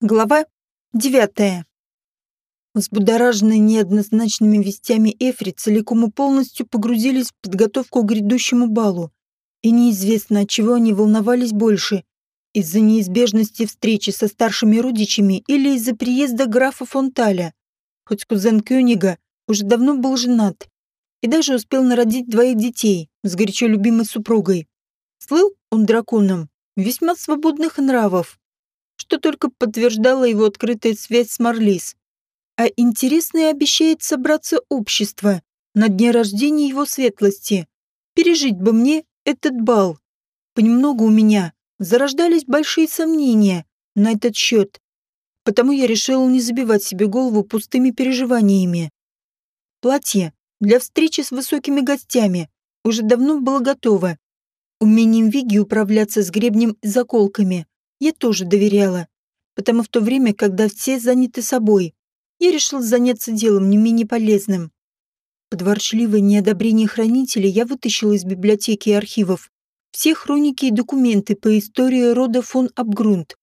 Глава девятая. Взбудораженные неоднозначными вестями Эфри целиком и полностью погрузились в подготовку к грядущему балу. И неизвестно, от чего они волновались больше. Из-за неизбежности встречи со старшими родичами или из-за приезда графа Фонталя. Хоть кузен Кёнига уже давно был женат и даже успел народить двоих детей с горячо любимой супругой. Слыл он драконом весьма свободных нравов, что только подтверждало его открытая связь с Марлис. А интересное обещает собраться общество на дне рождения его светлости. Пережить бы мне этот бал. Понемногу у меня зарождались большие сомнения на этот счет. Потому я решила не забивать себе голову пустыми переживаниями. Платье для встречи с высокими гостями уже давно было готово. Умением Виги управляться с гребнем и заколками я тоже доверяла, потому в то время, когда все заняты собой, я решил заняться делом не менее полезным. Под ворчливое неодобрение хранителей я вытащил из библиотеки и архивов все хроники и документы по истории рода фон Абгрунд.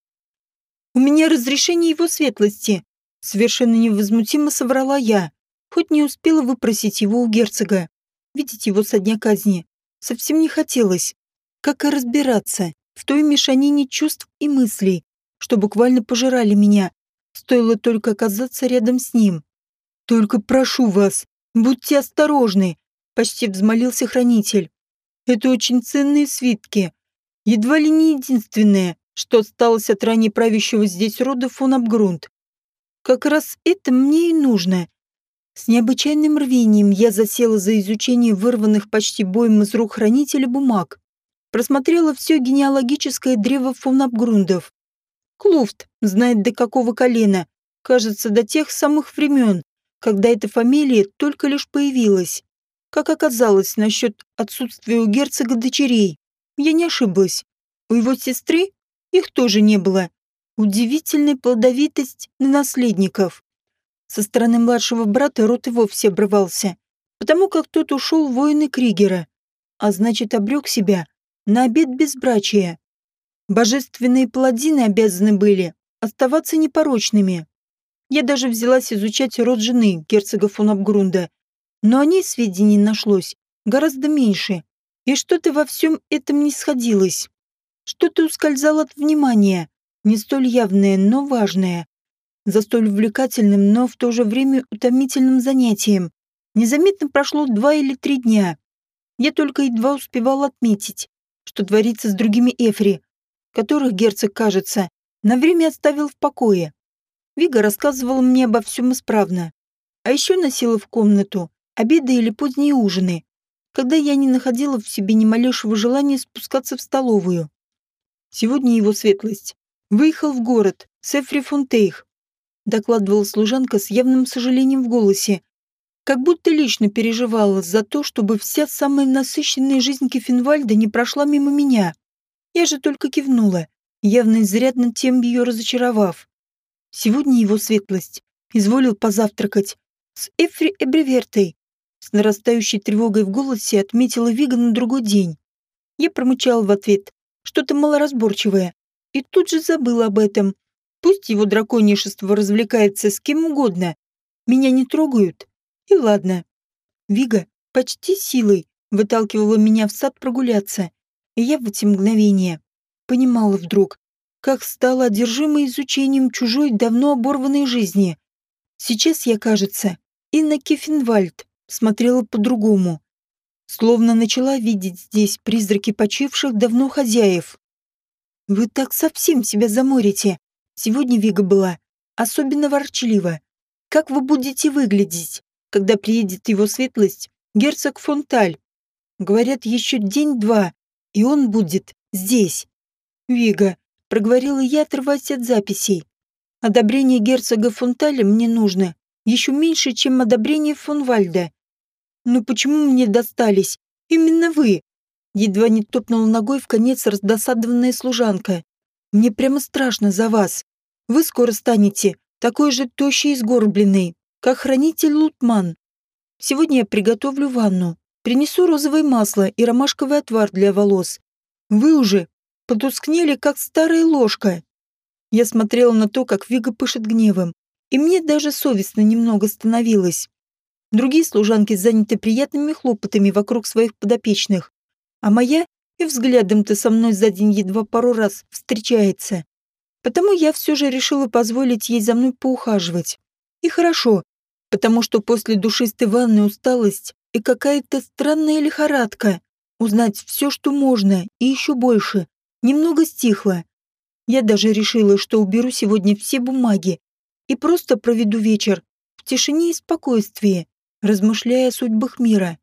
«У меня разрешение его светлости», — совершенно невозмутимо соврала я, хоть не успела выпросить его у герцога. Видеть его со дня казни совсем не хотелось. Как и разбираться, в той мешанине чувств и мыслей, что буквально пожирали меня. Стоило только оказаться рядом с ним. «Только прошу вас, будьте осторожны», — почти взмолился хранитель. «Это очень ценные свитки. Едва ли не единственное, что осталось от ранее правящего здесь рода фон Абгрунд. Как раз это мне и нужно». С необычайным рвением я засела за изучение вырванных почти боем из рук хранителя бумаг просмотрела все генеалогическое древо фон Абгрундов. Клуфт знает до какого колена, кажется, до тех самых времен, когда эта фамилия только лишь появилась. Как оказалось насчет отсутствия у герцога дочерей, я не ошиблась. У его сестры их тоже не было. Удивительная плодовитость на наследников. Со стороны младшего брата рот и вовсе обрывался, потому как тот ушел в воины Кригера, а значит обрек себя на обед безбрачия. Божественные паладины обязаны были оставаться непорочными. Я даже взялась изучать род жены герцога фон Абгрунда, но о ней сведений нашлось гораздо меньше, и что-то во всем этом не сходилось. Что-то ускользало от внимания, не столь явное, но важное. За столь увлекательным, но в то же время утомительным занятием. Незаметно прошло два или три дня. Я только едва успевал отметить, что творится с другими Эфри, которых герцог, кажется, на время оставил в покое. Вига рассказывала мне обо всем исправно. А еще носила в комнату обеды или поздние ужины, когда я не находила в себе ни малейшего желания спускаться в столовую. Сегодня его светлость выехал в город с Эфри Фонтейх, докладывала служанка с явным сожалением в голосе, как будто лично переживала за то, чтобы вся самая насыщенная жизнь Кефенвальда не прошла мимо меня. Я же только кивнула, явно изрядно тем ее разочаровав. Сегодня его светлость изволил позавтракать с Эфри Эбревертой. С нарастающей тревогой в голосе отметила Вига на другой день. Я промычал в ответ что-то малоразборчивое и тут же забыла об этом. Пусть его драконишество развлекается с кем угодно. Меня не трогают, и ладно. Вига почти силой выталкивала меня в сад прогуляться, и я в эти мгновения понимала вдруг, как стала одержимой изучением чужой давно оборванной жизни. Сейчас я, кажется, и на Кефенвальд смотрела по-другому. Словно начала видеть здесь призраки почивших давно хозяев. «Вы так совсем себя заморите. Сегодня Вига была особенно ворчлива. Как вы будете выглядеть?» Когда приедет его светлость, герцог Фонталь. Говорят, еще день-два, и он будет здесь. Вига, проговорила я, отрываясь от записей. Одобрение герцога Фонталя мне нужно еще меньше, чем одобрение фон Вальда. Но почему мне достались именно вы? Едва не топнула ногой в конец раздосадованная служанка. Мне прямо страшно за вас. Вы скоро станете такой же тощий и сгорбленный, как хранитель Лутман. Сегодня я приготовлю ванну, принесу розовое масло и ромашковый отвар для волос. Вы уже потускнели, как старая ложка. Я смотрела на то, как Вига пышет гневом, и мне даже совестно немного становилось. Другие служанки заняты приятными хлопотами вокруг своих подопечных, а моя и взглядом-то со мной за день едва пару раз встречается. Потому я все же решила позволить ей за мной поухаживать. И хорошо, потому что после душистой ванны усталость и какая-то странная лихорадка. Узнать все, что можно, и еще больше. Немного стихло. Я даже решила, что уберу сегодня все бумаги и просто проведу вечер в тишине и спокойствии, размышляя о судьбах мира.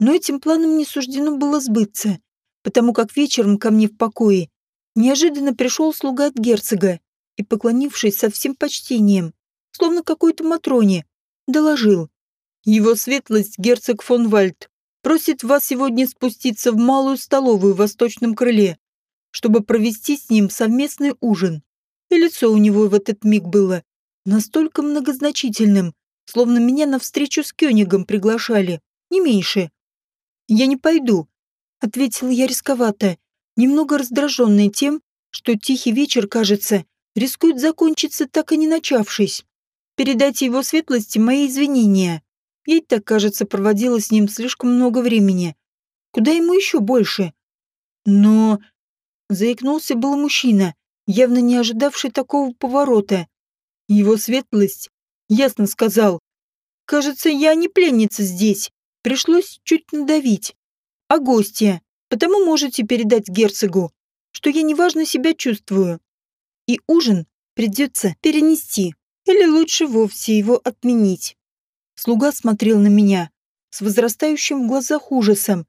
Но этим планом не суждено было сбыться, потому как вечером ко мне в покое Неожиданно пришел слуга от герцога и, поклонившись со всем почтением, словно какой-то Матроне, доложил. Его светлость, герцог фон Вальд, просит вас сегодня спуститься в малую столовую в восточном крыле, чтобы провести с ним совместный ужин. И лицо у него в этот миг было настолько многозначительным, словно меня на встречу с Кёнигом приглашали, не меньше. «Я не пойду», — ответил я рисковато, немного раздраженный тем, что тихий вечер, кажется, рискует закончиться, так и не начавшись. Передайте его светлости мои извинения. Ей так, кажется, проводила с ним слишком много времени. Куда ему еще больше? Но... Заикнулся был мужчина, явно не ожидавший такого поворота. Его светлость ясно сказал. «Кажется, я не пленница здесь. Пришлось чуть надавить. А гостья? Потому можете передать герцогу, что я неважно себя чувствую. И ужин придется перенести, или лучше вовсе его отменить. Слуга смотрел на меня с возрастающим в глазах ужасом.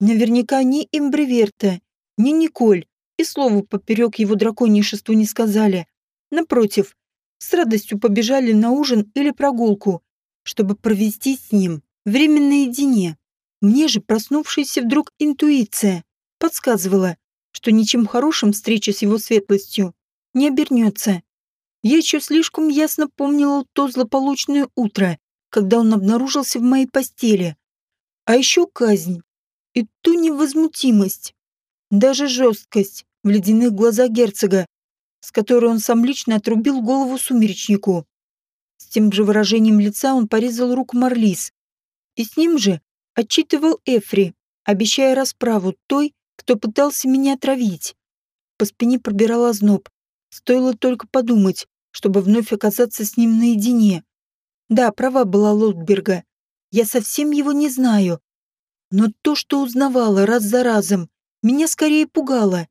Наверняка ни Эмбреверта, ни Николь и слову поперек его драконишеству не сказали. Напротив, с радостью побежали на ужин или прогулку, чтобы провести с ним время наедине. Мне же проснувшаяся вдруг интуиция подсказывала, что ничем хорошим встреча с его светлостью не обернется. Я еще слишком ясно помнила то злополучное утро, когда он обнаружился в моей постели. А еще казнь и ту невозмутимость, даже жесткость в ледяных глазах герцога, с которой он сам лично отрубил голову сумеречнику. С тем же выражением лица он порезал руку Марлис, и с ним же отчитывал Эфри, обещая расправу той, кто пытался меня отравить. По спине пробирал озноб. Стоило только подумать, чтобы вновь оказаться с ним наедине. Да, права была Лотберга. Я совсем его не знаю. Но то, что узнавала раз за разом, меня скорее пугало.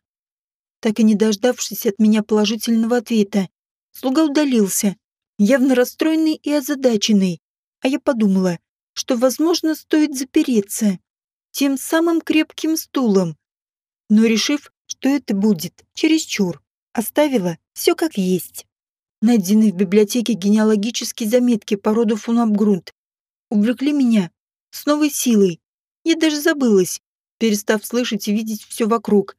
Так и не дождавшись от меня положительного ответа, слуга удалился, явно расстроенный и озадаченный. А я подумала, что, возможно, стоит запереться тем самым крепким стулом. Но решив, что это будет чересчур, оставила все как есть. Найденные в библиотеке генеалогические заметки по роду фон Абгрунт увлекли меня с новой силой. Я даже забылась, перестав слышать и видеть все вокруг.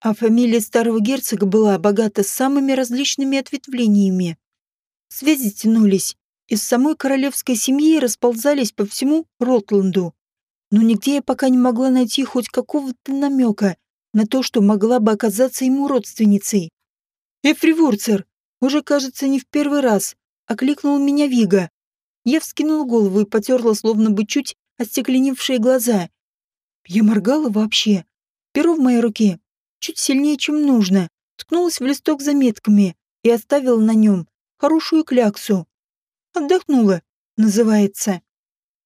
А фамилия старого герцога была богата самыми различными ответвлениями. Связи тянулись из самой королевской семьи расползались по всему Ротланду. Но нигде я пока не могла найти хоть какого-то намека на то, что могла бы оказаться ему родственницей. «Эфри Вурцер, уже, кажется, не в первый раз», — окликнул меня Вига. Я вскинула голову и потерла, словно бы чуть остекленевшие глаза. Я моргала вообще. Перо в моей руке чуть сильнее, чем нужно, ткнулась в листок заметками и оставила на нем хорошую кляксу. Отдохнула, называется.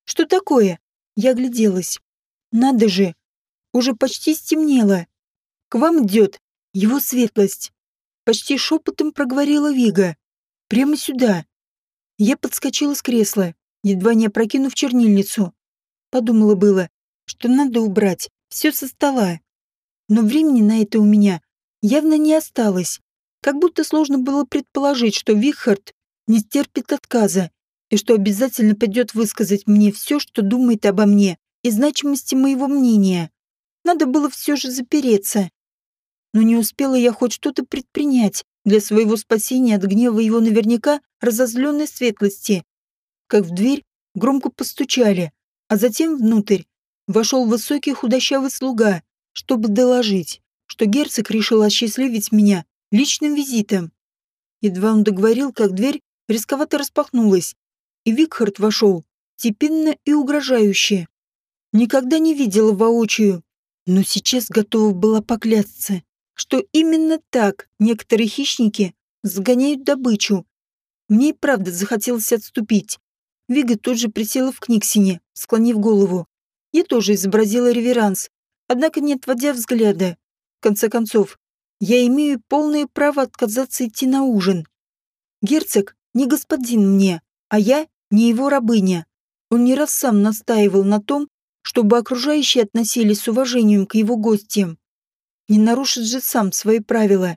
Что такое? Я огляделась. Надо же, уже почти стемнело. К вам идет его светлость. Почти шепотом проговорила Вига. Прямо сюда. Я подскочила с кресла, едва не опрокинув чернильницу. Подумала было, что надо убрать все со стола. Но времени на это у меня явно не осталось. Как будто сложно было предположить, что Вихард не стерпит отказа и что обязательно придет высказать мне все, что думает обо мне и значимости моего мнения. Надо было все же запереться. Но не успела я хоть что-то предпринять для своего спасения от гнева его наверняка разозленной светлости. Как в дверь громко постучали, а затем внутрь вошел высокий худощавый слуга, чтобы доложить, что герцог решил осчастливить меня личным визитом. Едва он договорил, как дверь рисковато распахнулась, и Викхард вошел, степенно и угрожающе. Никогда не видела воочию, но сейчас готова была поклясться, что именно так некоторые хищники загоняют добычу. Мне и правда захотелось отступить. Вига тут же присела в книгсине, склонив голову. Я тоже изобразила реверанс, однако не отводя взгляда. В конце концов, я имею полное право отказаться идти на ужин. Герцог не господин мне, а я не его рабыня. Он не раз сам настаивал на том, чтобы окружающие относились с уважением к его гостям. Не нарушит же сам свои правила.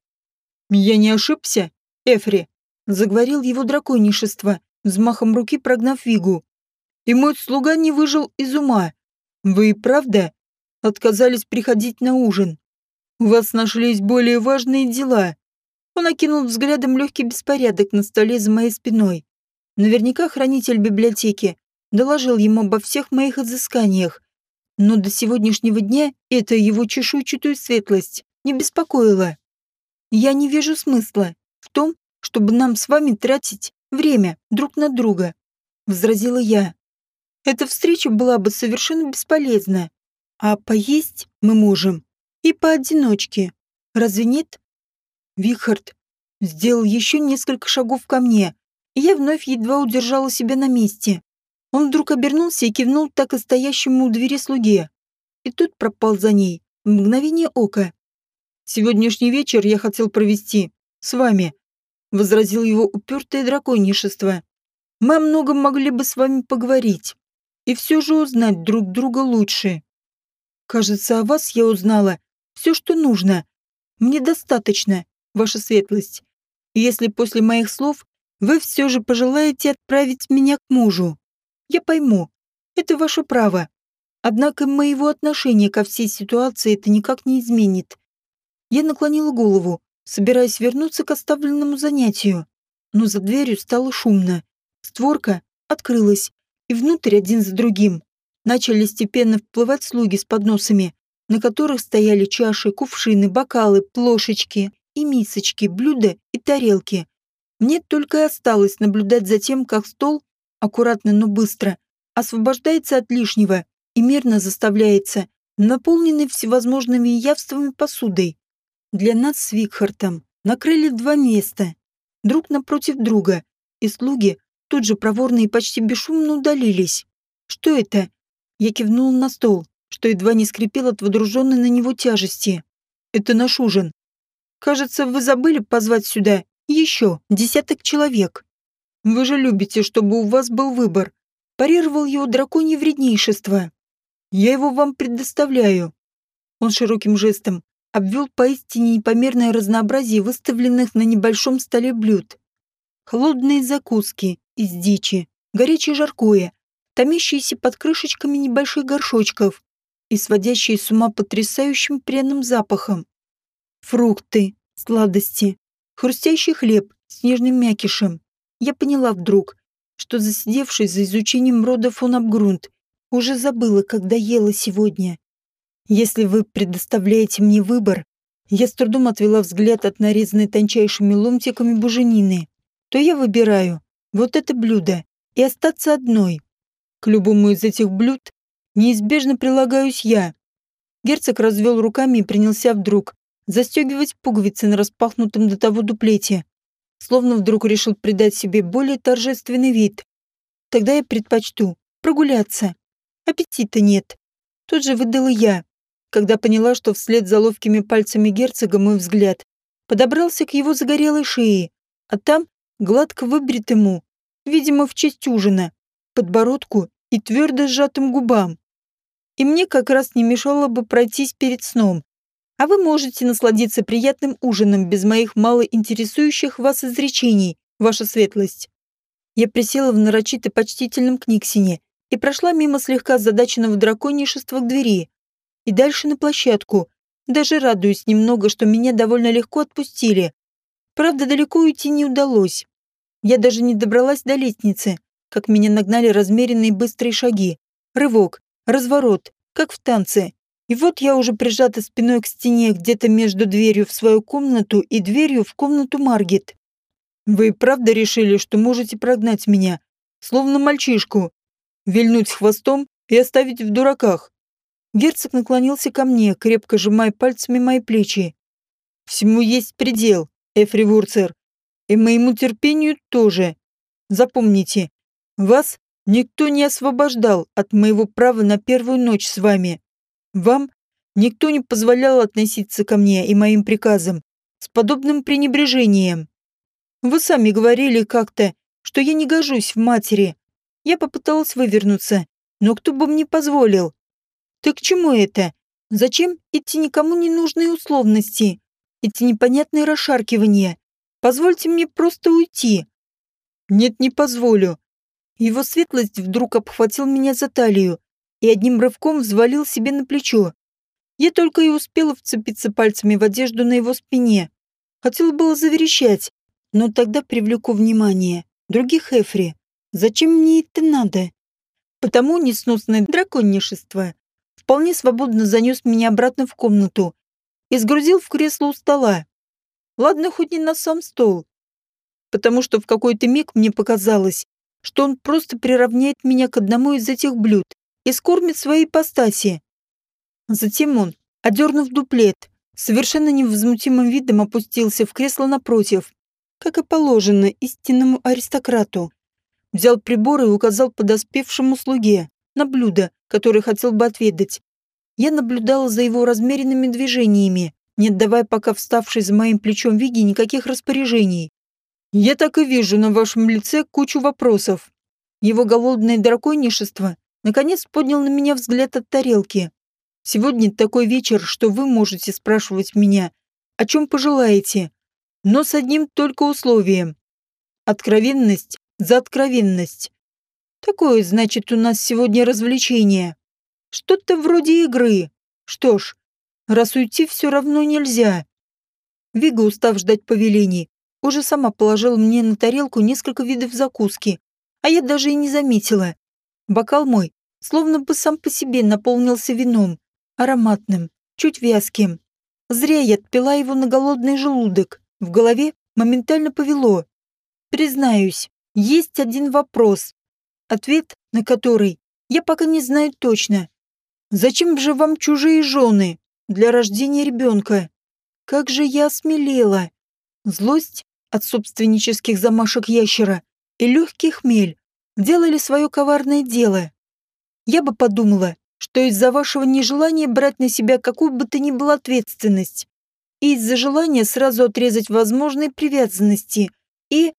«Я не ошибся, Эфри», — заговорил его драконишество, взмахом руки прогнав Вигу. «И мой слуга не выжил из ума. Вы и правда отказались приходить на ужин. У вас нашлись более важные дела». Он окинул взглядом легкий беспорядок на столе за моей спиной. Наверняка хранитель библиотеки доложил ему обо всех моих изысканиях, но до сегодняшнего дня это его чешуйчатую светлость не беспокоило. Я не вижу смысла в том, чтобы нам с вами тратить время друг на друга, возразила я. Эта встреча была бы совершенно бесполезна, а поесть мы можем и поодиночке. Разве нет? Вихард сделал еще несколько шагов ко мне, и я вновь едва удержала себя на месте. Он вдруг обернулся и кивнул так и стоящему у двери слуге. И тут пропал за ней, в мгновение ока. «Сегодняшний вечер я хотел провести с вами», — возразил его упертое драконишество. «Мы о многом могли бы с вами поговорить и все же узнать друг друга лучше. Кажется, о вас я узнала все, что нужно. Мне достаточно, ваша светлость. Если после моих слов вы все же пожелаете отправить меня к мужу, я пойму, это ваше право. Однако моего отношения ко всей ситуации это никак не изменит. Я наклонила голову, собираясь вернуться к оставленному занятию. Но за дверью стало шумно. Створка открылась, и внутрь один за другим начали степенно вплывать слуги с подносами, на которых стояли чаши, кувшины, бокалы, плошечки и мисочки, блюда и тарелки. Мне только осталось наблюдать за тем, как стол аккуратно, но быстро, освобождается от лишнего и мирно заставляется, наполненный всевозможными явствами посудой. Для нас с Викхартом накрыли два места, друг напротив друга, и слуги тут же проворно и почти бесшумно удалились. Что это? Я кивнул на стол, что едва не скрипел от водруженной на него тяжести. Это наш ужин. Кажется, вы забыли позвать сюда еще десяток человек. Вы же любите, чтобы у вас был выбор. Парировал его драконье вреднейшество. Я его вам предоставляю. Он широким жестом обвел поистине непомерное разнообразие выставленных на небольшом столе блюд. Холодные закуски из дичи, горячее жаркое, томящиеся под крышечками небольших горшочков и сводящие с ума потрясающим пряным запахом. Фрукты, сладости, хрустящий хлеб с нежным мякишем, я поняла вдруг, что засидевшись за изучением рода фон Абгрунт, уже забыла, когда ела сегодня. Если вы предоставляете мне выбор, я с трудом отвела взгляд от нарезанной тончайшими ломтиками буженины, то я выбираю вот это блюдо и остаться одной. К любому из этих блюд неизбежно прилагаюсь я. Герцог развел руками и принялся вдруг застегивать пуговицы на распахнутом до того дуплете словно вдруг решил придать себе более торжественный вид. Тогда я предпочту прогуляться. Аппетита нет. Тут же выдала я, когда поняла, что вслед за ловкими пальцами герцога мой взгляд подобрался к его загорелой шее, а там гладко выбритому, видимо, в честь ужина, подбородку и твердо сжатым губам. И мне как раз не мешало бы пройтись перед сном, а вы можете насладиться приятным ужином без моих мало интересующих вас изречений, ваша светлость. Я присела в нарочито почтительном книгсине и прошла мимо слегка задаченного драконишества к двери. И дальше на площадку, даже радуюсь немного, что меня довольно легко отпустили. Правда, далеко уйти не удалось. Я даже не добралась до лестницы, как меня нагнали размеренные быстрые шаги. Рывок, разворот, как в танце. И вот я уже прижата спиной к стене где-то между дверью в свою комнату и дверью в комнату Маргет. Вы правда решили, что можете прогнать меня, словно мальчишку, вильнуть хвостом и оставить в дураках? Герцог наклонился ко мне, крепко сжимая пальцами мои плечи. Всему есть предел, Эфри Вурцер. И моему терпению тоже. Запомните, вас никто не освобождал от моего права на первую ночь с вами. Вам никто не позволял относиться ко мне и моим приказам с подобным пренебрежением. Вы сами говорили как-то, что я не гожусь в матери. Я попыталась вывернуться, но кто бы мне позволил? Так к чему это? Зачем эти никому не нужные условности? Эти непонятные расшаркивания? Позвольте мне просто уйти. Нет, не позволю. Его светлость вдруг обхватил меня за талию и одним рывком взвалил себе на плечо. Я только и успела вцепиться пальцами в одежду на его спине. Хотела было заверещать, но тогда привлеку внимание других Эфри. Зачем мне это надо? Потому несносное драконнишество вполне свободно занес меня обратно в комнату и сгрузил в кресло у стола. Ладно, хоть не на сам стол. Потому что в какой-то миг мне показалось, что он просто приравняет меня к одному из этих блюд и скормит своей ипостаси. Затем он, одернув дуплет, совершенно невозмутимым видом опустился в кресло напротив, как и положено истинному аристократу. Взял прибор и указал подоспевшему слуге на блюдо, которое хотел бы отведать. Я наблюдала за его размеренными движениями, не отдавая пока вставшей за моим плечом Виги никаких распоряжений. «Я так и вижу на вашем лице кучу вопросов». Его голодное драконишество наконец поднял на меня взгляд от тарелки. «Сегодня такой вечер, что вы можете спрашивать меня, о чем пожелаете, но с одним только условием. Откровенность за откровенность. Такое, значит, у нас сегодня развлечение. Что-то вроде игры. Что ж, раз уйти все равно нельзя. Вига, устав ждать повелений, уже сама положила мне на тарелку несколько видов закуски, а я даже и не заметила. Бокал мой, словно бы сам по себе наполнился вином, ароматным, чуть вязким. Зря я отпила его на голодный желудок. В голове моментально повело. Признаюсь, есть один вопрос, ответ на который я пока не знаю точно. Зачем же вам чужие жены для рождения ребенка? Как же я осмелела. Злость от собственнических замашек ящера и легкий хмель делали свое коварное дело. Я бы подумала, что из-за вашего нежелания брать на себя какую бы то ни было ответственность и из-за желания сразу отрезать возможные привязанности и...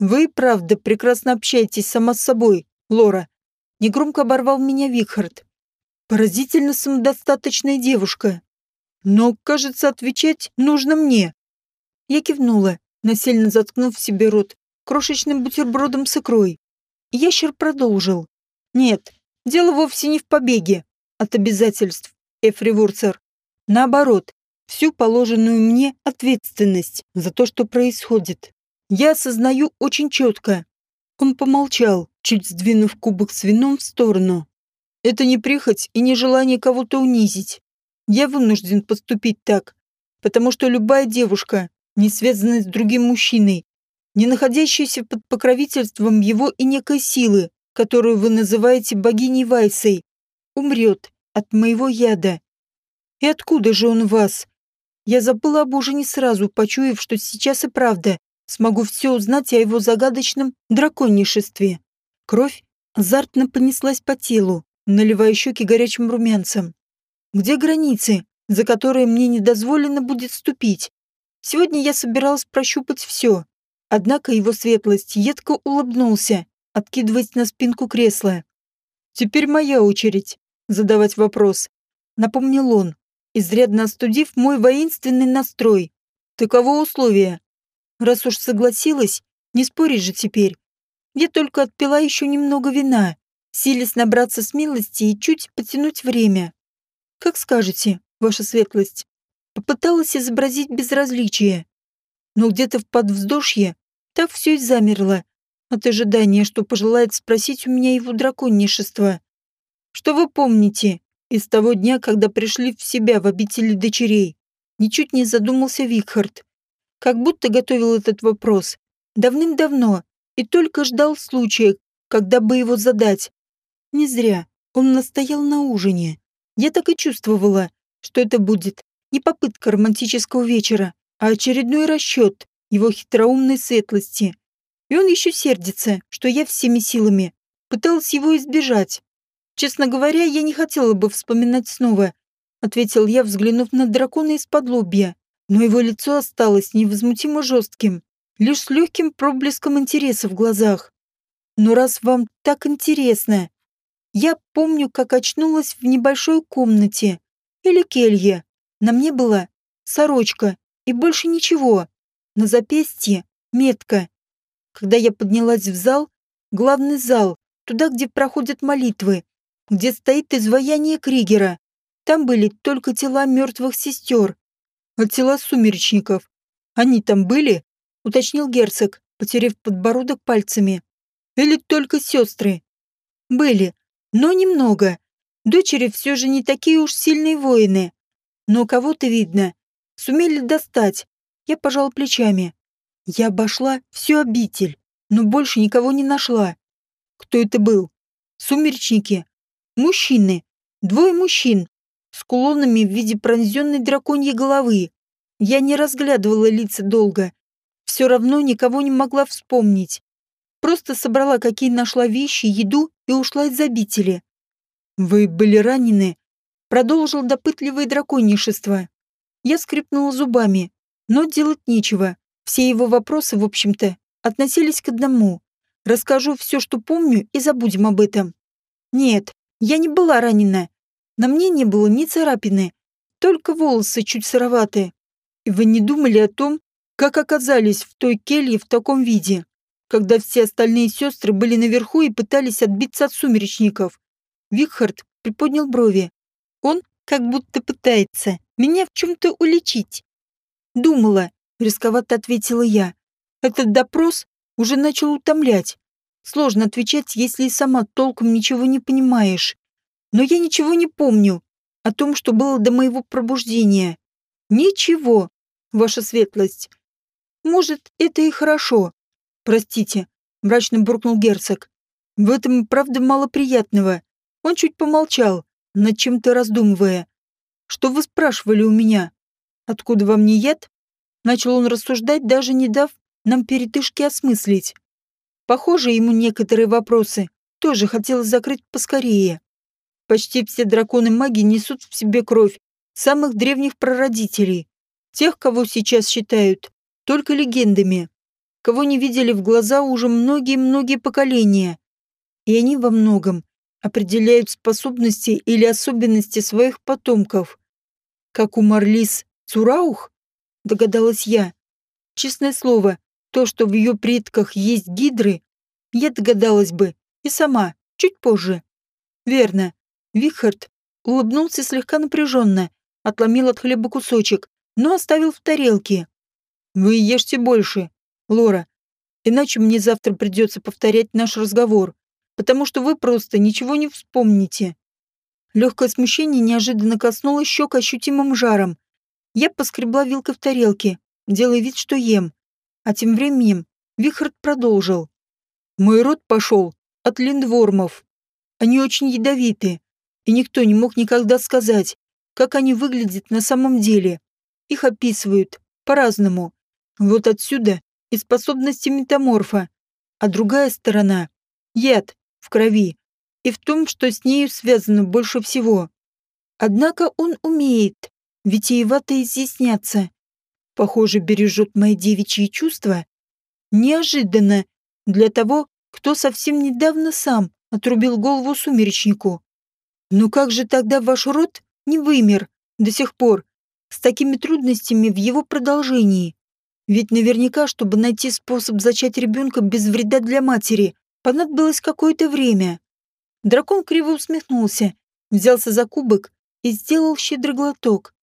Вы, правда, прекрасно общаетесь сама с собой, Лора. Негромко оборвал меня Викхард. Поразительно самодостаточная девушка. Но, кажется, отвечать нужно мне. Я кивнула, насильно заткнув себе рот крошечным бутербродом с икрой. Ящер продолжил. Нет, дело вовсе не в побеге от обязательств, Эфри Вурцер. Наоборот, всю положенную мне ответственность за то, что происходит. Я осознаю очень четко. Он помолчал, чуть сдвинув кубок с вином в сторону. Это не прихоть и не желание кого-то унизить. Я вынужден поступить так, потому что любая девушка, не связанная с другим мужчиной, не находящаяся под покровительством его и некой силы, которую вы называете богиней Вайсой, умрет от моего яда. И откуда же он вас? Я забыла об ужине сразу, почуяв, что сейчас и правда смогу все узнать о его загадочном драконишестве. Кровь азартно понеслась по телу, наливая щеки горячим румянцем. Где границы, за которые мне не дозволено будет ступить? Сегодня я собиралась прощупать все. Однако его светлость едко улыбнулся, откидываясь на спинку кресла. «Теперь моя очередь задавать вопрос», — напомнил он, изрядно остудив мой воинственный настрой. «Таково условие. Раз уж согласилась, не спорить же теперь. Я только отпила еще немного вина, силясь набраться смелости и чуть потянуть время. Как скажете, ваша светлость. Попыталась изобразить безразличие. Но где-то в подвздошье так все и замерло от ожидания, что пожелает спросить у меня его драконнишество. Что вы помните из того дня, когда пришли в себя в обители дочерей? Ничуть не задумался Викхард. Как будто готовил этот вопрос, Давным-давно. И только ждал случая, когда бы его задать. Не зря. Он настоял на ужине. Я так и чувствовала, что это будет не попытка романтического вечера, а очередной расчет его хитроумной светлости. И он еще сердится, что я всеми силами пыталась его избежать. Честно говоря, я не хотела бы вспоминать снова, ответил я, взглянув на дракона из-под лобья. Но его лицо осталось невозмутимо жестким, лишь с легким проблеском интереса в глазах. Но раз вам так интересно, я помню, как очнулась в небольшой комнате или келье. На мне была сорочка и больше ничего. На запястье метка. Когда я поднялась в зал, главный зал, туда, где проходят молитвы, где стоит изваяние Кригера, там были только тела мертвых сестер, а тела сумеречников. Они там были? Уточнил герцог, потеряв подбородок пальцами. Или только сестры? Были, но немного. Дочери все же не такие уж сильные воины. Но кого-то, видно, сумели достать. Я пожал плечами. Я обошла всю обитель, но больше никого не нашла. Кто это был? Сумеречники. Мужчины. Двое мужчин. С кулонами в виде пронзенной драконьей головы. Я не разглядывала лица долго. Все равно никого не могла вспомнить. Просто собрала, какие нашла вещи, еду и ушла из обители. «Вы были ранены?» Продолжил допытливое драконишество. Я скрипнула зубами, но делать нечего. Все его вопросы, в общем-то, относились к одному. Расскажу все, что помню, и забудем об этом. Нет, я не была ранена. На мне не было ни царапины, только волосы чуть сыроватые. И вы не думали о том, как оказались в той келье в таком виде, когда все остальные сестры были наверху и пытались отбиться от сумеречников? Викхард приподнял брови. Он как будто пытается меня в чем-то уличить. Думала, рисковато ответила я. Этот допрос уже начал утомлять. Сложно отвечать, если и сама толком ничего не понимаешь. Но я ничего не помню о том, что было до моего пробуждения. Ничего, ваша светлость. Может, это и хорошо. Простите, мрачно буркнул герцог. В этом, правда, мало приятного. Он чуть помолчал, над чем-то раздумывая. Что вы спрашивали у меня? Откуда вам не яд? Начал он рассуждать, даже не дав нам передышки осмыслить. Похоже, ему некоторые вопросы тоже хотелось закрыть поскорее. Почти все драконы маги несут в себе кровь самых древних прародителей, тех, кого сейчас считают только легендами, кого не видели в глаза уже многие-многие поколения. И они во многом определяют способности или особенности своих потомков. Как у Марлис Цураух, догадалась я. Честное слово, то, что в ее предках есть гидры, я догадалась бы и сама, чуть позже. Верно. Вихард улыбнулся слегка напряженно, отломил от хлеба кусочек, но оставил в тарелке. «Вы ешьте больше, Лора, иначе мне завтра придется повторять наш разговор потому что вы просто ничего не вспомните. Легкое смущение неожиданно коснулось щек ощутимым жаром. Я поскребла вилкой в тарелке, делая вид, что ем. А тем временем Вихард продолжил. Мой род пошел от линдвормов. Они очень ядовиты, и никто не мог никогда сказать, как они выглядят на самом деле. Их описывают по-разному. Вот отсюда и способности метаморфа. А другая сторона — яд, в крови и в том, что с нею связано больше всего. Однако он умеет витиевато изъясняться. Похоже, бережет мои девичьи чувства. Неожиданно для того, кто совсем недавно сам отрубил голову сумеречнику. Но как же тогда ваш род не вымер до сих пор с такими трудностями в его продолжении? Ведь наверняка, чтобы найти способ зачать ребенка без вреда для матери, Понадобилось какое-то время. Дракон криво усмехнулся, взялся за кубок и сделал щедрый глоток.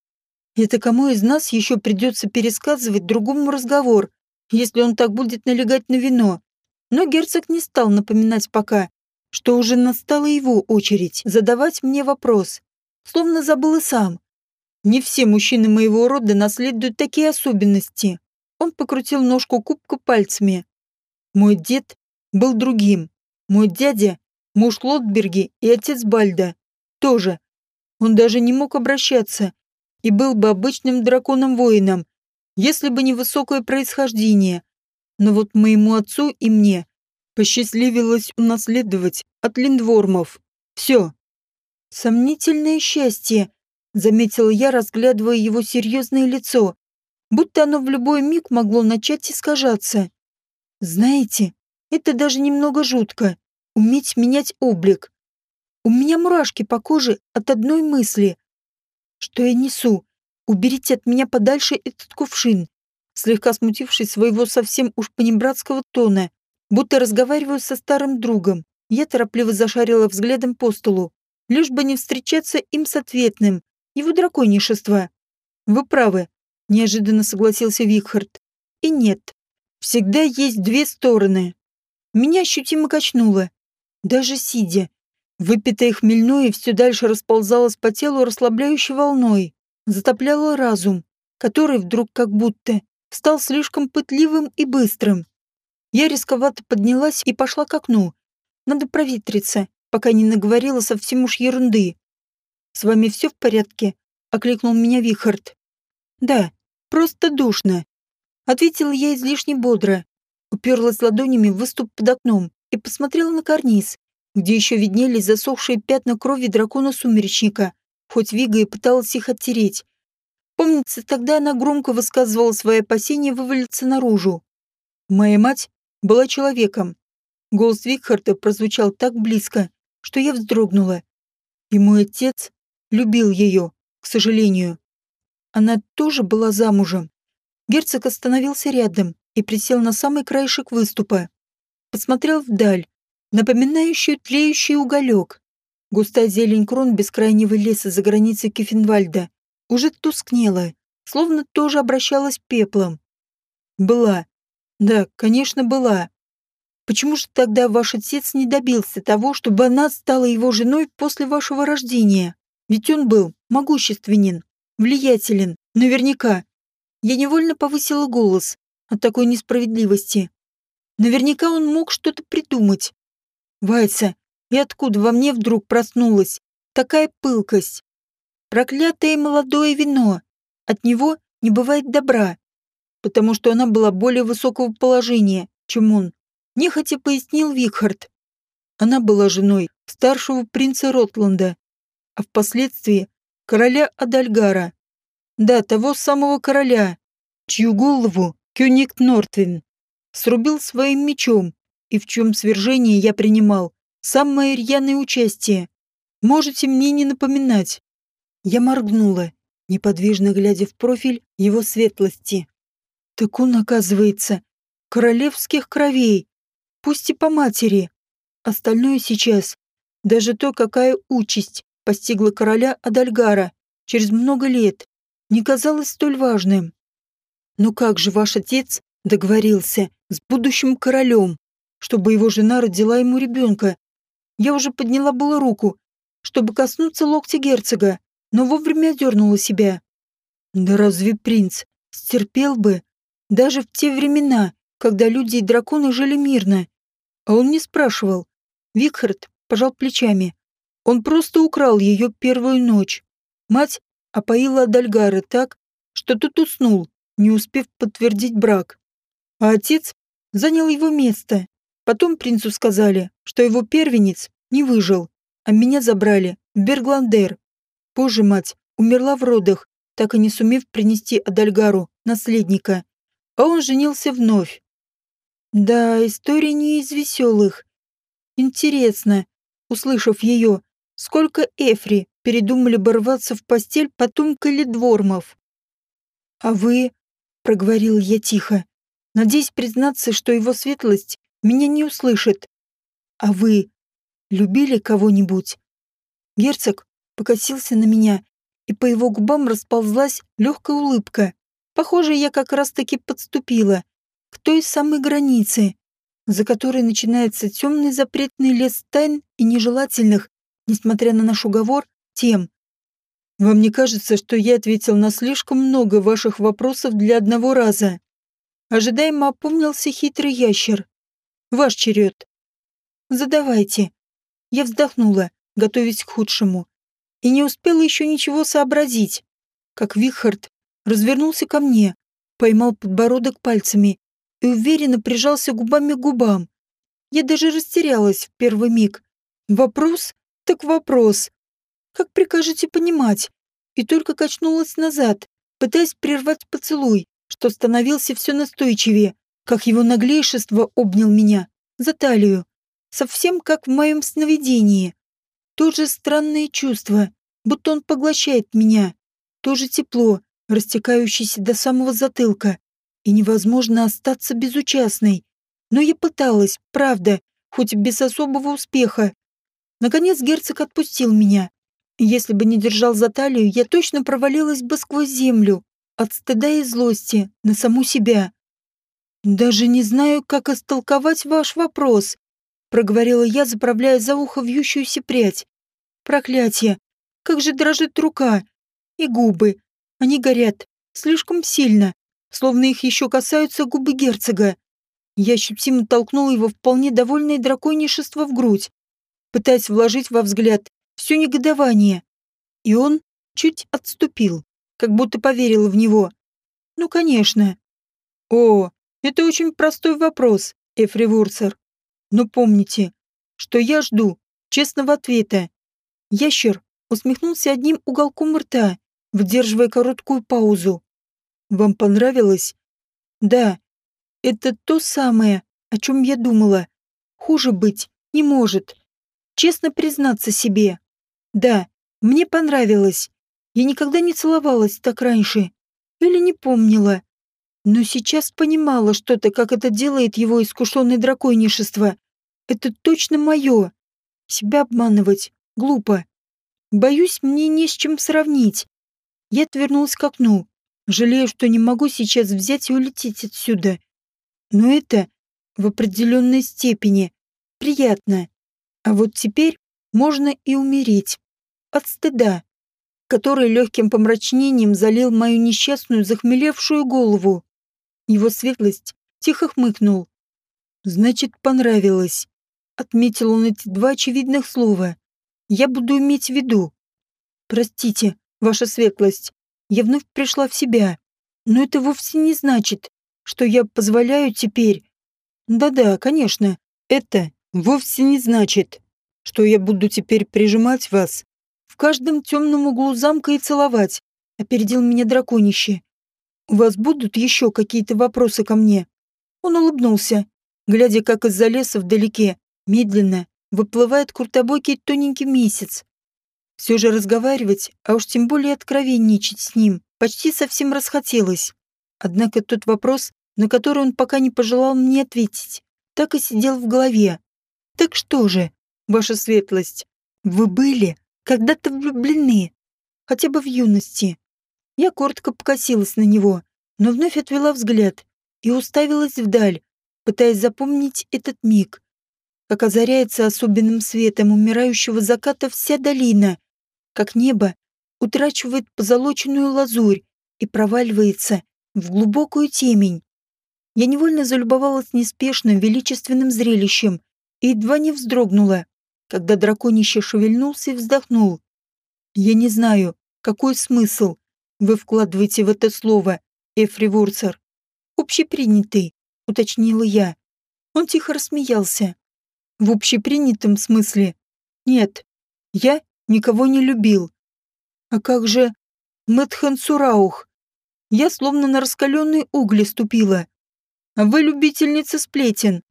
Это кому из нас еще придется пересказывать другому разговор, если он так будет налегать на вино? Но герцог не стал напоминать пока, что уже настала его очередь задавать мне вопрос. Словно забыл и сам. Не все мужчины моего рода наследуют такие особенности. Он покрутил ножку кубка пальцами. Мой дед был другим. Мой дядя, муж Лотберги и отец Бальда тоже. Он даже не мог обращаться и был бы обычным драконом-воином, если бы не высокое происхождение. Но вот моему отцу и мне посчастливилось унаследовать от линдвормов. Все. Сомнительное счастье, заметил я, разглядывая его серьезное лицо, будто оно в любой миг могло начать искажаться. Знаете, это даже немного жутко — уметь менять облик. У меня мурашки по коже от одной мысли. Что я несу? Уберите от меня подальше этот кувшин. Слегка смутившись своего совсем уж понебратского тона, будто разговариваю со старым другом, я торопливо зашарила взглядом по столу, лишь бы не встречаться им с ответным, его драконишество. Вы правы, неожиданно согласился Викхард. И нет, всегда есть две стороны. Меня ощутимо качнуло. Даже сидя. Выпитое хмельное все дальше расползалось по телу расслабляющей волной, затопляло разум, который вдруг как будто стал слишком пытливым и быстрым. Я рисковато поднялась и пошла к окну. Надо проветриться, пока не наговорила совсем уж ерунды. «С вами все в порядке?» — окликнул меня Вихард. «Да, просто душно», — ответила я излишне бодро, уперлась ладонями в выступ под окном и посмотрела на карниз, где еще виднелись засохшие пятна крови дракона-сумеречника, хоть Вига и пыталась их оттереть. Помнится, тогда она громко высказывала свои опасения вывалиться наружу. Моя мать была человеком. Голос Викхарта прозвучал так близко, что я вздрогнула. И мой отец любил ее, к сожалению. Она тоже была замужем. Герцог остановился рядом и присел на самый краешек выступа. Посмотрел вдаль, напоминающую тлеющий уголек. Густая зелень крон бескрайнего леса за границей Кефенвальда уже тускнела, словно тоже обращалась пеплом. Была. Да, конечно, была. Почему же тогда ваш отец не добился того, чтобы она стала его женой после вашего рождения? Ведь он был могущественен, влиятелен, наверняка. Я невольно повысила голос от такой несправедливости. Наверняка он мог что-то придумать. Вайса, и откуда во мне вдруг проснулась такая пылкость? Проклятое молодое вино. От него не бывает добра. Потому что она была более высокого положения, чем он. Нехотя пояснил Викхард. Она была женой старшего принца Ротланда, а впоследствии короля Адальгара. Да, того самого короля, чью голову Кюник Нортвин срубил своим мечом и в чем свержении я принимал самое рьяное участие. Можете мне не напоминать. Я моргнула, неподвижно глядя в профиль его светлости. Так он, оказывается, королевских кровей, пусть и по матери. Остальное сейчас, даже то, какая участь постигла короля Адальгара через много лет, не казалось столь важным. Но как же ваш отец договорился с будущим королем? Чтобы его жена родила ему ребенка. Я уже подняла было руку, чтобы коснуться локтя герцога, но вовремя дернула себя. Да разве принц стерпел бы, даже в те времена, когда люди и драконы жили мирно? А он не спрашивал. Викхард пожал плечами. Он просто украл ее первую ночь. Мать опоила Адальгара так, что тот уснул, не успев подтвердить брак. А отец занял его место Потом принцу сказали, что его первенец не выжил, а меня забрали в Бергландер. Позже мать умерла в родах, так и не сумев принести Адальгару наследника, а он женился вновь. Да, история не из веселых. Интересно, услышав ее, сколько Эфри передумали бы в постель потомка Ледвормов. «А вы?» — проговорил я тихо, надеясь признаться, что его светлость меня не услышит. А вы любили кого-нибудь? Герцог покосился на меня, и по его губам расползлась легкая улыбка. Похоже, я как раз-таки подступила к той самой границе, за которой начинается темный запретный лес тайн и нежелательных, несмотря на наш уговор, тем. Вам не кажется, что я ответил на слишком много ваших вопросов для одного раза? Ожидаемо опомнился хитрый ящер. Ваш черед. Задавайте. Я вздохнула, готовясь к худшему. И не успела еще ничего сообразить, как Вихард развернулся ко мне, поймал подбородок пальцами и уверенно прижался губами к губам. Я даже растерялась в первый миг. Вопрос? Так вопрос. Как прикажете понимать? И только качнулась назад, пытаясь прервать поцелуй, что становился все настойчивее, как его наглейшество обнял меня за талию, совсем как в моем сновидении. То же странное чувство, будто он поглощает меня, то же тепло, растекающееся до самого затылка, и невозможно остаться безучастной. Но я пыталась, правда, хоть без особого успеха. Наконец герцог отпустил меня. Если бы не держал за талию, я точно провалилась бы сквозь землю, от стыда и злости на саму себя. «Даже не знаю, как истолковать ваш вопрос», — проговорила я, заправляя за ухо вьющуюся прядь. «Проклятие! Как же дрожит рука! И губы! Они горят слишком сильно, словно их еще касаются губы герцога. Я ощутимо толкнула его вполне довольное драконишество в грудь, пытаясь вложить во взгляд все негодование. И он чуть отступил, как будто поверил в него. Ну, конечно. О, это очень простой вопрос, Эфри Вурцер. Но помните, что я жду честного ответа. Ящер усмехнулся одним уголком рта, выдерживая короткую паузу. Вам понравилось? Да, это то самое, о чем я думала. Хуже быть не может. Честно признаться себе. Да, мне понравилось. Я никогда не целовалась так раньше. Или не помнила но сейчас понимала что-то, как это делает его искушенное драконишество. Это точно мое. Себя обманывать глупо. Боюсь, мне не с чем сравнить. Я отвернулась к окну, жалею, что не могу сейчас взять и улететь отсюда. Но это в определенной степени приятно. А вот теперь можно и умереть. От стыда, который легким помрачнением залил мою несчастную захмелевшую голову. Его светлость тихо хмыкнул. «Значит, понравилось», — отметил он эти два очевидных слова. «Я буду иметь в виду». «Простите, ваша светлость, я вновь пришла в себя, но это вовсе не значит, что я позволяю теперь...» «Да-да, конечно, это вовсе не значит, что я буду теперь прижимать вас в каждом темном углу замка и целовать», — опередил меня драконище. «У вас будут еще какие-то вопросы ко мне?» Он улыбнулся, глядя, как из-за леса вдалеке, медленно, выплывает куртобокий тоненький месяц. Все же разговаривать, а уж тем более откровенничать с ним, почти совсем расхотелось. Однако тот вопрос, на который он пока не пожелал мне ответить, так и сидел в голове. «Так что же, ваша светлость, вы были когда-то влюблены, хотя бы в юности?» Я коротко покосилась на него, но вновь отвела взгляд и уставилась вдаль, пытаясь запомнить этот миг. Как озаряется особенным светом умирающего заката вся долина, как небо утрачивает позолоченную лазурь и проваливается в глубокую темень. Я невольно залюбовалась неспешным величественным зрелищем и едва не вздрогнула, когда драконище шевельнулся и вздохнул. Я не знаю, какой смысл вы вкладываете в это слово, Эфри Вурцер? Общепринятый, уточнила я. Он тихо рассмеялся. В общепринятом смысле? Нет, я никого не любил. А как же Мэтхан Сураух? Я словно на раскаленные угли ступила. А вы любительница сплетен.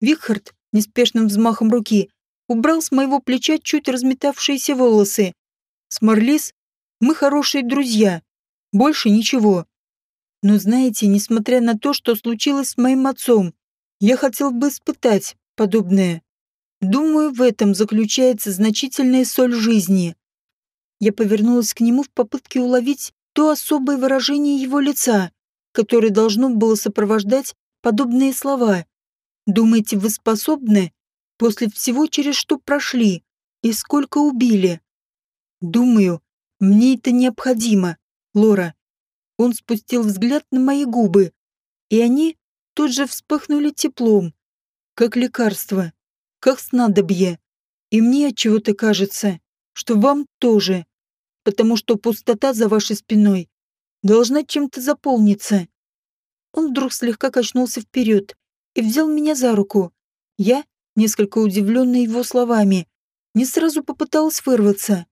Вихард неспешным взмахом руки убрал с моего плеча чуть разметавшиеся волосы. Сморлис мы хорошие друзья. Больше ничего. Но знаете, несмотря на то, что случилось с моим отцом, я хотел бы испытать подобное. Думаю, в этом заключается значительная соль жизни. Я повернулась к нему в попытке уловить то особое выражение его лица, которое должно было сопровождать подобные слова. Думаете, вы способны после всего, через что прошли и сколько убили? Думаю, мне это необходимо, Лора. Он спустил взгляд на мои губы, и они тут же вспыхнули теплом. как лекарство, как снадобье. И мне от чего-то кажется, что вам тоже, потому что пустота за вашей спиной должна чем-то заполниться. Он вдруг слегка качнулся вперед и взял меня за руку. Я, несколько удивленная его словами, не сразу попыталась вырваться.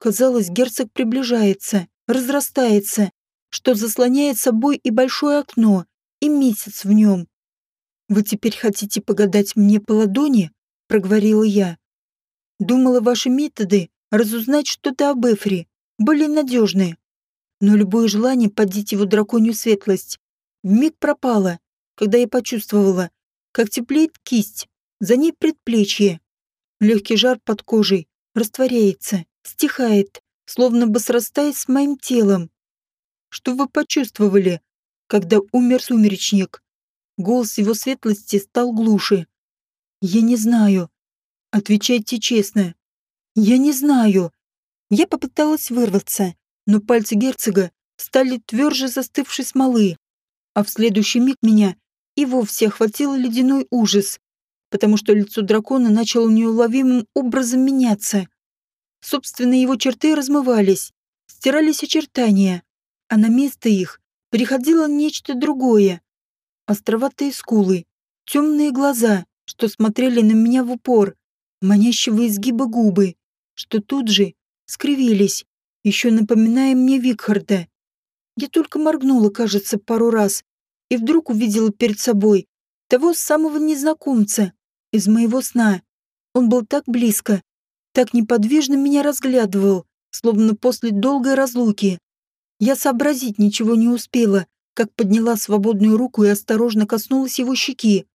Казалось, герцог приближается, разрастается, что заслоняет собой и большое окно, и месяц в нем. «Вы теперь хотите погадать мне по ладони?» — проговорила я. «Думала, ваши методы разузнать что-то об Эфре более надежны. Но любое желание поддеть его драконью светлость вмиг пропало, когда я почувствовала, как теплеет кисть, за ней предплечье. Легкий жар под кожей растворяется, стихает, словно бы срастаясь с моим телом. Что вы почувствовали, когда умер сумеречник? Голос его светлости стал глуше. Я не знаю. Отвечайте честно. Я не знаю. Я попыталась вырваться, но пальцы герцога стали тверже застывшей смолы. А в следующий миг меня и вовсе охватил ледяной ужас, потому что лицо дракона начало неуловимым образом меняться. Собственно, его черты размывались, стирались очертания, а на место их приходило нечто другое. Островатые скулы, темные глаза, что смотрели на меня в упор, манящего изгиба губы, что тут же скривились, еще напоминая мне Викхарда. Я только моргнула, кажется, пару раз, и вдруг увидела перед собой того самого незнакомца из моего сна. Он был так близко, так неподвижно меня разглядывал, словно после долгой разлуки. Я сообразить ничего не успела, как подняла свободную руку и осторожно коснулась его щеки.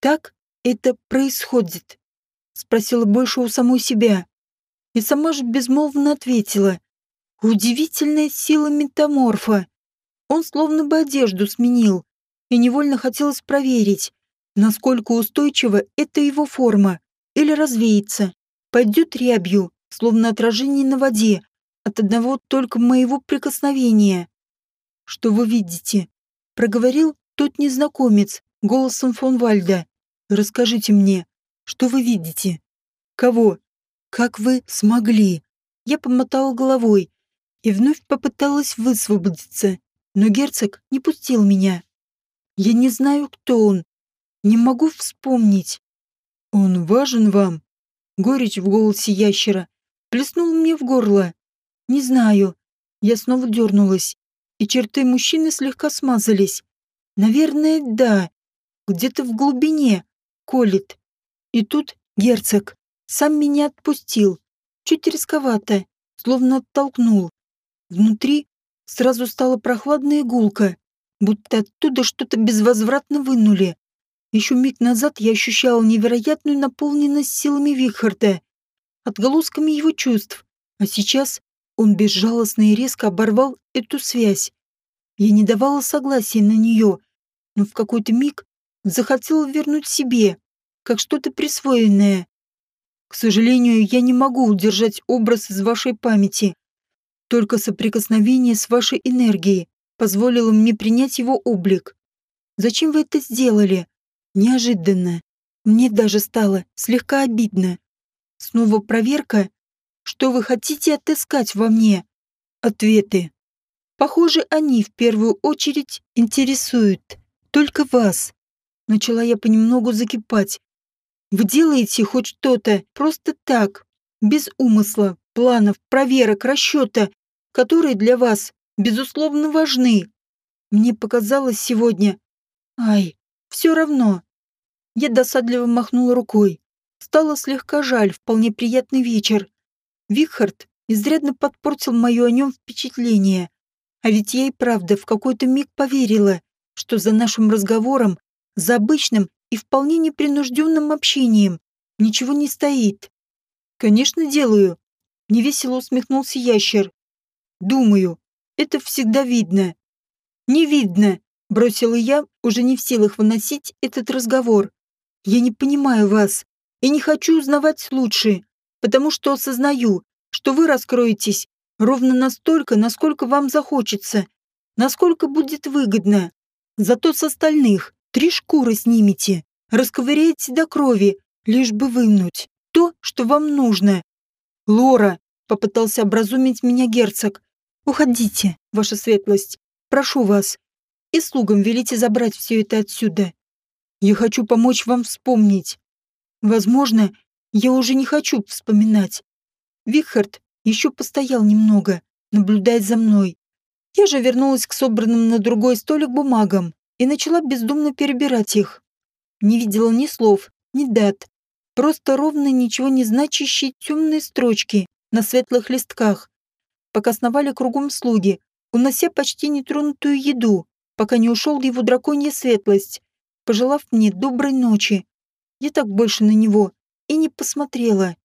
«Так это происходит?» Спросила больше у самой себя. И сама же безмолвно ответила. Удивительная сила метаморфа. Он словно бы одежду сменил, и невольно хотелось проверить, насколько устойчива эта его форма, или развеется, пойдет рябью, словно отражение на воде, от одного только моего прикосновения. «Что вы видите?» — проговорил тот незнакомец голосом фон Вальда. «Расскажите мне, что вы видите? Кого? Как вы смогли?» Я помотала головой, и вновь попыталась высвободиться, но герцог не пустил меня. Я не знаю, кто он, не могу вспомнить. Он важен вам? Горечь в голосе ящера плеснул мне в горло. Не знаю. Я снова дернулась, и черты мужчины слегка смазались. Наверное, да. Где-то в глубине. Колет. И тут герцог сам меня отпустил. Чуть рисковато, словно оттолкнул. Внутри сразу стало прохладно и гулко, будто оттуда что-то безвозвратно вынули. Еще миг назад я ощущала невероятную наполненность силами Вихарда, отголосками его чувств, а сейчас он безжалостно и резко оборвал эту связь. Я не давала согласия на нее, но в какой-то миг захотела вернуть себе, как что-то присвоенное. К сожалению, я не могу удержать образ из вашей памяти, только соприкосновение с вашей энергией позволило мне принять его облик. Зачем вы это сделали? Неожиданно. Мне даже стало слегка обидно. Снова проверка? Что вы хотите отыскать во мне? Ответы. Похоже, они в первую очередь интересуют только вас. Начала я понемногу закипать. Вы делаете хоть что-то просто так, без умысла, планов, проверок, расчета, которые для вас, безусловно, важны. Мне показалось сегодня... Ай, все равно. Я досадливо махнула рукой. Стало слегка жаль, вполне приятный вечер. Вихард изрядно подпортил мое о нем впечатление. А ведь я и правда в какой-то миг поверила, что за нашим разговором, за обычным и вполне непринужденным общением ничего не стоит. «Конечно, делаю», — невесело усмехнулся ящер. Думаю, это всегда видно. Не видно, бросила я, уже не в силах выносить этот разговор. Я не понимаю вас и не хочу узнавать лучше, потому что осознаю, что вы раскроетесь ровно настолько, насколько вам захочется, насколько будет выгодно. Зато с остальных три шкуры снимете. расковыряете до крови, лишь бы вынуть то, что вам нужно. Лора, попытался образумить меня герцог. Уходите, ваша светлость. Прошу вас. И слугам велите забрать все это отсюда. Я хочу помочь вам вспомнить. Возможно, я уже не хочу вспоминать. Вихард еще постоял немного, наблюдая за мной. Я же вернулась к собранным на другой столик бумагам и начала бездумно перебирать их. Не видела ни слов, ни дат. Просто ровно ничего не значащие темные строчки на светлых листках. Пока сновали кругом слуги, унося почти нетронутую еду, пока не ушел его драконья светлость, пожелав мне доброй ночи. Я так больше на него и не посмотрела.